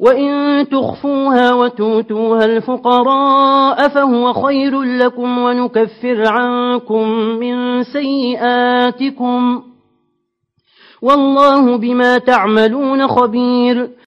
وإن تخفوها وتوتوها الفقراء فهو خير لكم ونكفر عنكم من سيئاتكم والله بما تعملون خبير